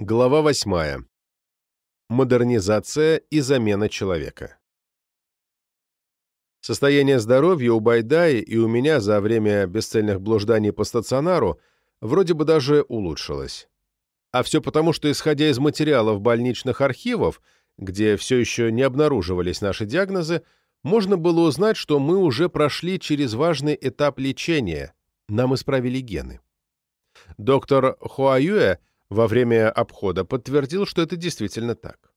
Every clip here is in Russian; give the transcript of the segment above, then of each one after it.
Глава 8. Модернизация и замена человека. Состояние здоровья у Байдаи и у меня за время бесцельных блужданий по стационару вроде бы даже улучшилось. А все потому, что, исходя из материалов больничных архивов, где все еще не обнаруживались наши диагнозы, можно было узнать, что мы уже прошли через важный этап лечения, нам исправили гены. Доктор Хуаюэ во время обхода подтвердил, что это действительно так.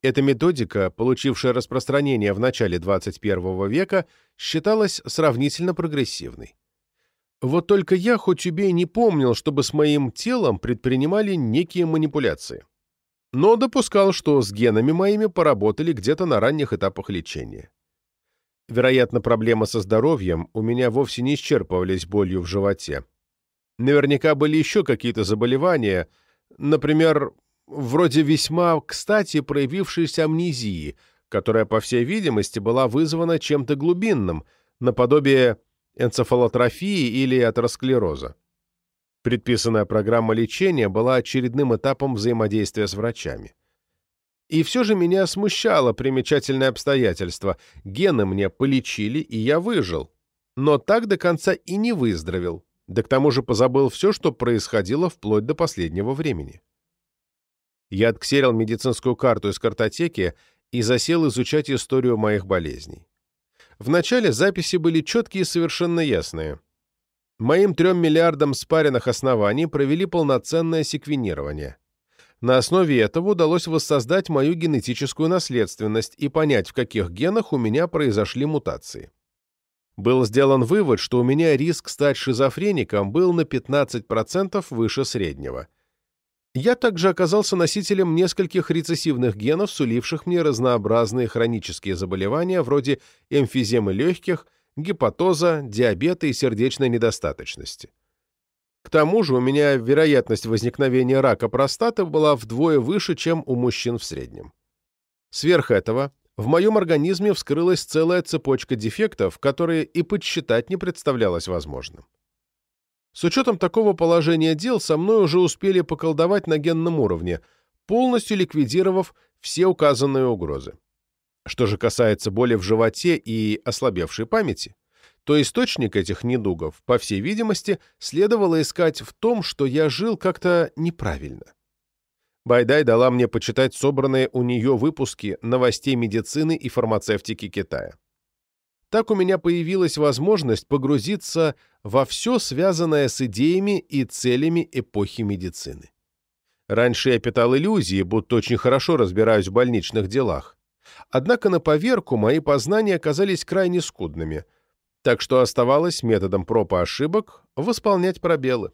Эта методика, получившая распространение в начале 21 века, считалась сравнительно прогрессивной. Вот только я, хоть убей, не помнил, чтобы с моим телом предпринимали некие манипуляции. Но допускал, что с генами моими поработали где-то на ранних этапах лечения. Вероятно, проблемы со здоровьем у меня вовсе не исчерпывались болью в животе. Наверняка были еще какие-то заболевания, например, вроде весьма кстати проявившейся амнезии, которая, по всей видимости, была вызвана чем-то глубинным, наподобие энцефалотрофии или атеросклероза. Предписанная программа лечения была очередным этапом взаимодействия с врачами. И все же меня смущало примечательное обстоятельство. Гены мне полечили, и я выжил. Но так до конца и не выздоровел да к тому же позабыл все, что происходило вплоть до последнего времени. Я отксерил медицинскую карту из картотеки и засел изучать историю моих болезней. Вначале записи были четкие и совершенно ясные. Моим трем миллиардам спаренных оснований провели полноценное секвенирование. На основе этого удалось воссоздать мою генетическую наследственность и понять, в каких генах у меня произошли мутации. Был сделан вывод, что у меня риск стать шизофреником был на 15% выше среднего. Я также оказался носителем нескольких рецессивных генов, суливших мне разнообразные хронические заболевания вроде эмфиземы легких, гепатоза, диабета и сердечной недостаточности. К тому же у меня вероятность возникновения рака простаты была вдвое выше, чем у мужчин в среднем. Сверх этого, в моем организме вскрылась целая цепочка дефектов, которые и подсчитать не представлялось возможным. С учетом такого положения дел со мной уже успели поколдовать на генном уровне, полностью ликвидировав все указанные угрозы. Что же касается боли в животе и ослабевшей памяти, то источник этих недугов, по всей видимости, следовало искать в том, что я жил как-то неправильно. Байдай дала мне почитать собранные у нее выпуски новостей медицины и фармацевтики Китая. Так у меня появилась возможность погрузиться во все связанное с идеями и целями эпохи медицины. Раньше я питал иллюзии, будто очень хорошо разбираюсь в больничных делах. Однако на поверку мои познания оказались крайне скудными, так что оставалось методом проб и ошибок восполнять пробелы.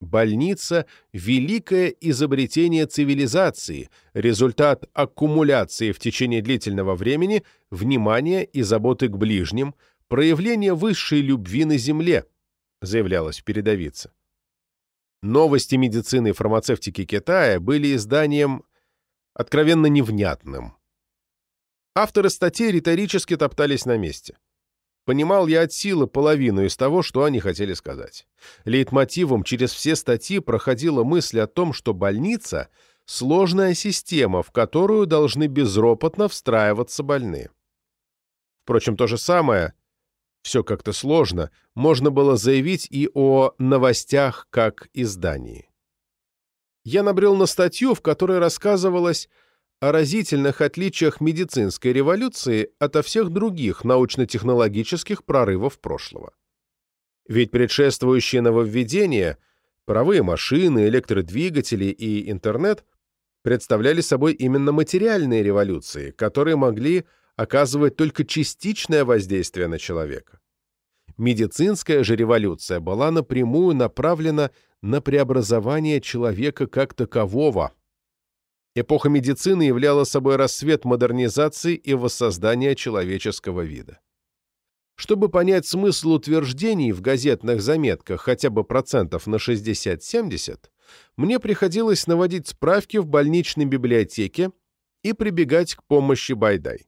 Больница – великое изобретение цивилизации, результат аккумуляции в течение длительного времени внимания и заботы к ближним, проявление высшей любви на земле, заявлялось в передовице. Новости медицины и фармацевтики Китая были изданием откровенно невнятным. Авторы статей риторически топтались на месте. Понимал я от силы половину из того, что они хотели сказать. Лейтмотивом через все статьи проходила мысль о том, что больница — сложная система, в которую должны безропотно встраиваться больные. Впрочем, то же самое, все как-то сложно, можно было заявить и о новостях как издании. Я набрел на статью, в которой рассказывалось о разительных отличиях медицинской революции ото всех других научно-технологических прорывов прошлого. Ведь предшествующие нововведения, паровые машины, электродвигатели и интернет представляли собой именно материальные революции, которые могли оказывать только частичное воздействие на человека. Медицинская же революция была напрямую направлена на преобразование человека как такового – Эпоха медицины являла собой рассвет модернизации и воссоздания человеческого вида. Чтобы понять смысл утверждений в газетных заметках хотя бы процентов на 60-70, мне приходилось наводить справки в больничной библиотеке и прибегать к помощи Байдай.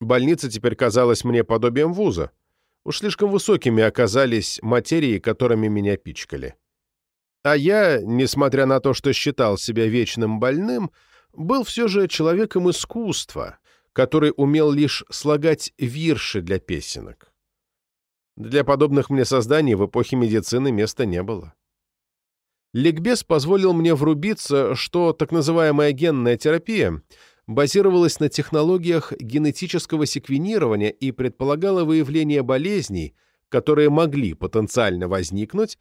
Больница теперь казалась мне подобием вуза. Уж слишком высокими оказались материи, которыми меня пичкали. А я, несмотря на то, что считал себя вечным больным, был все же человеком искусства, который умел лишь слагать вирши для песенок. Для подобных мне созданий в эпохе медицины места не было. Ликбез позволил мне врубиться, что так называемая генная терапия базировалась на технологиях генетического секвенирования и предполагала выявление болезней, которые могли потенциально возникнуть,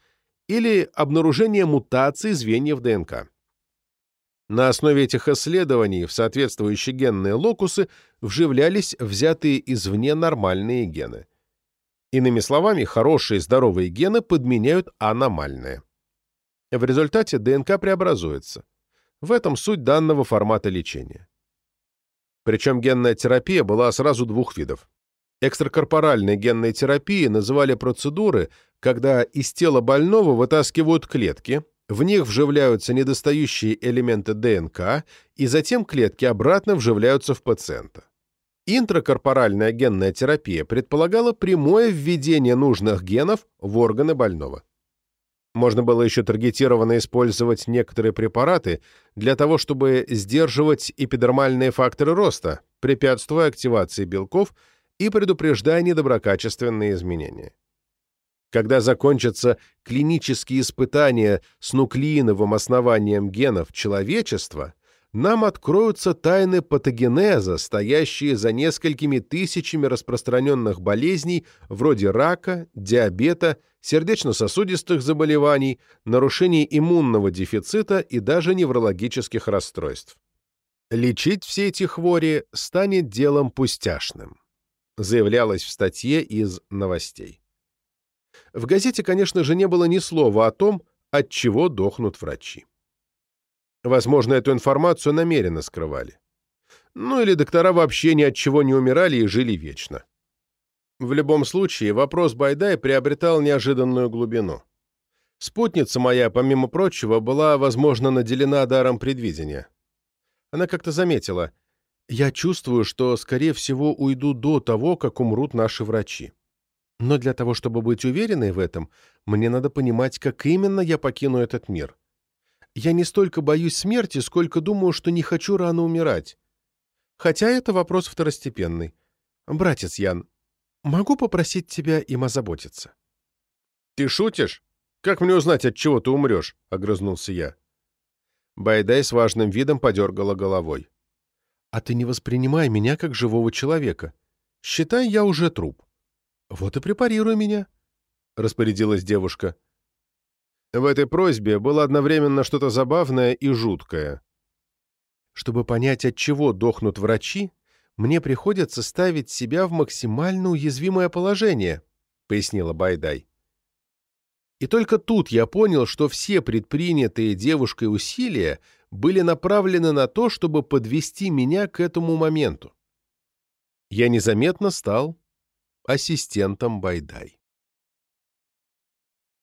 или обнаружение мутаций звеньев ДНК. На основе этих исследований в соответствующие генные локусы вживлялись взятые извне нормальные гены. Иными словами, хорошие здоровые гены подменяют аномальные. В результате ДНК преобразуется. В этом суть данного формата лечения. Причем генная терапия была сразу двух видов. Экстракорпоральной генной терапией называли процедуры, когда из тела больного вытаскивают клетки, в них вживляются недостающие элементы ДНК, и затем клетки обратно вживляются в пациента. Интракорпоральная генная терапия предполагала прямое введение нужных генов в органы больного. Можно было еще таргетированно использовать некоторые препараты для того, чтобы сдерживать эпидермальные факторы роста, препятствуя активации белков и предупреждая недоброкачественные изменения. Когда закончатся клинические испытания с нуклеиновым основанием генов человечества, нам откроются тайны патогенеза, стоящие за несколькими тысячами распространенных болезней вроде рака, диабета, сердечно-сосудистых заболеваний, нарушений иммунного дефицита и даже неврологических расстройств. Лечить все эти хвори станет делом пустяшным, заявлялось в статье из новостей. В газете, конечно же, не было ни слова о том, от чего дохнут врачи. Возможно, эту информацию намеренно скрывали. Ну или доктора вообще ни от чего не умирали и жили вечно. В любом случае, вопрос Байдай приобретал неожиданную глубину. Спутница моя, помимо прочего, была, возможно, наделена даром предвидения. Она как-то заметила, «Я чувствую, что, скорее всего, уйду до того, как умрут наши врачи. Но для того, чтобы быть уверенной в этом, мне надо понимать, как именно я покину этот мир. Я не столько боюсь смерти, сколько думаю, что не хочу рано умирать. Хотя это вопрос второстепенный. Братец Ян, могу попросить тебя им озаботиться?» «Ты шутишь? Как мне узнать, от чего ты умрешь?» — огрызнулся я. Байдай с важным видом подергала головой. «А ты не воспринимай меня как живого человека. Считай, я уже труп. «Вот и препарируй меня», — распорядилась девушка. В этой просьбе было одновременно что-то забавное и жуткое. «Чтобы понять, от чего дохнут врачи, мне приходится ставить себя в максимально уязвимое положение», — пояснила Байдай. И только тут я понял, что все предпринятые девушкой усилия были направлены на то, чтобы подвести меня к этому моменту. Я незаметно стал ассистентом Байдай.